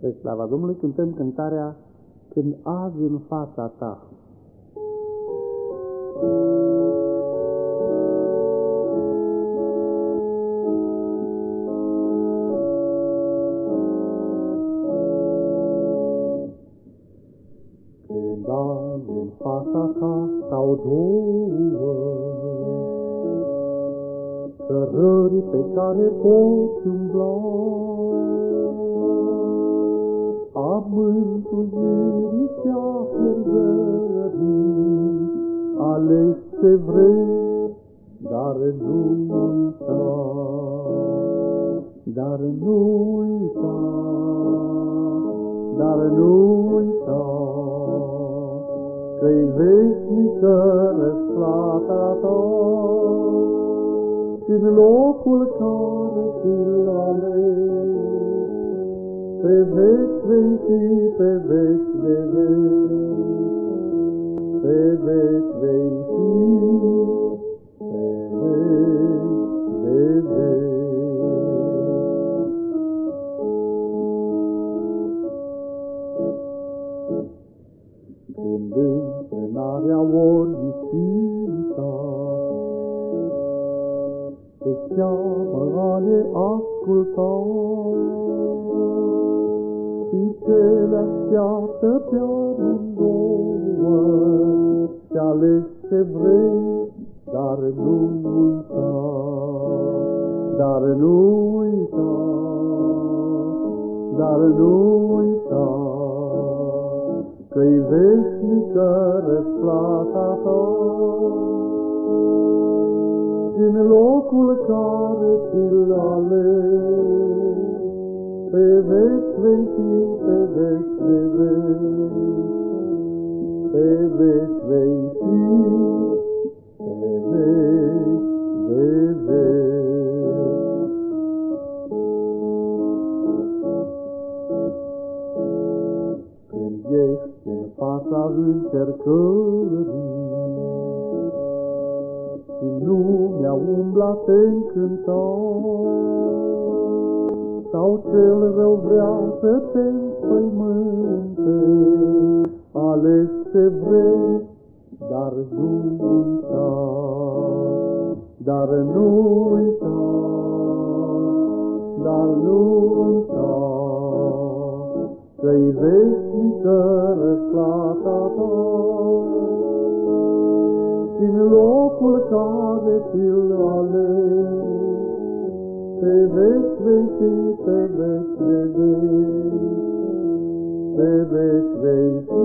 Pe slava Domnului cântăm cântarea Când azi în fața ta. Când azi în fața ta stau două Cărări pe care poți umbla ce vrei, dar nu uita, dar nu uita, dar nu uita, că-i veșnică răsplata ta, și în locul care ți-l alegi, pe veci vei fi, pe veci de veci, pe veci veți fi, pe veci de veci. Când înfrânarea ori nisita, te cheamă a ne asculta, și ce le așteaptă pe amândouă, și alegi ce vrei, dar nu uita, dar nu uita, dar nu uita, că-i veșnică răsplata ta. Din locul care ți-l alegi, pe veci vei fi, pe veci de veci, pe veci vei fi, pe veci de veci. Când ești în fața încercării și lumea umbla te încânta, sau cel rău vrea să te înspăimânte, ales ce vrei, dar nu uita, dar nu uita, dar nu uita, că-i veșnică răsplata ta. Din locul care ți-l alegi, pe veci vei fi, pe veci de veci, pe veci vei fi,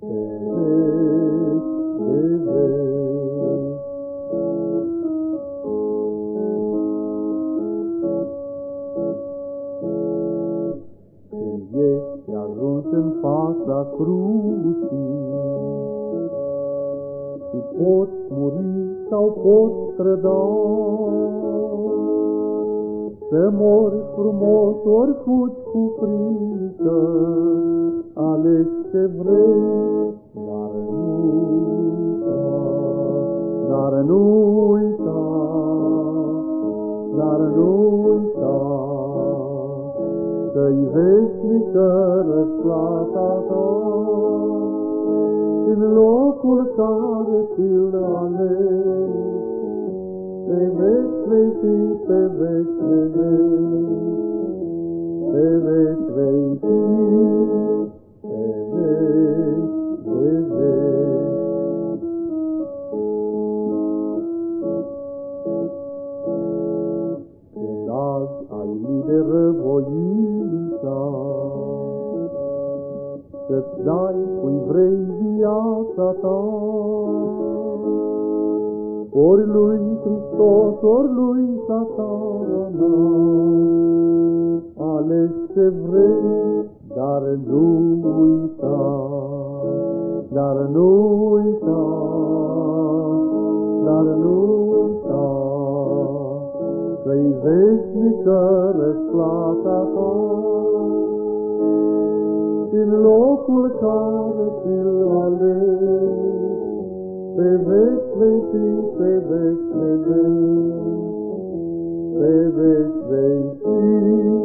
pe veci de veci. Când ești ajuns în fața crucii, și poți muri sau poți trăda, să mori frumos, ori fugi cu frică, alegi ce vrei, dar nu uita, dar nu uita, dar nu uita, că-i veșnică răsplata ta, în locul care ți-l alegi, pe veci vei fi, pe veci de veci, pe veci vei fi, pe veci de veci. Când azi ai liberă voința, să-ți dai cui vrei viața ta, ori lui Hristos, ori lui satana. Alegi ce vrei, dar nu uita, dar nu uita, dar nu uita, că-i veșnică răsplata ta. Din locul care ți-l alegi, pe veci vei fi, pe veci de veci, pe veci vei fi.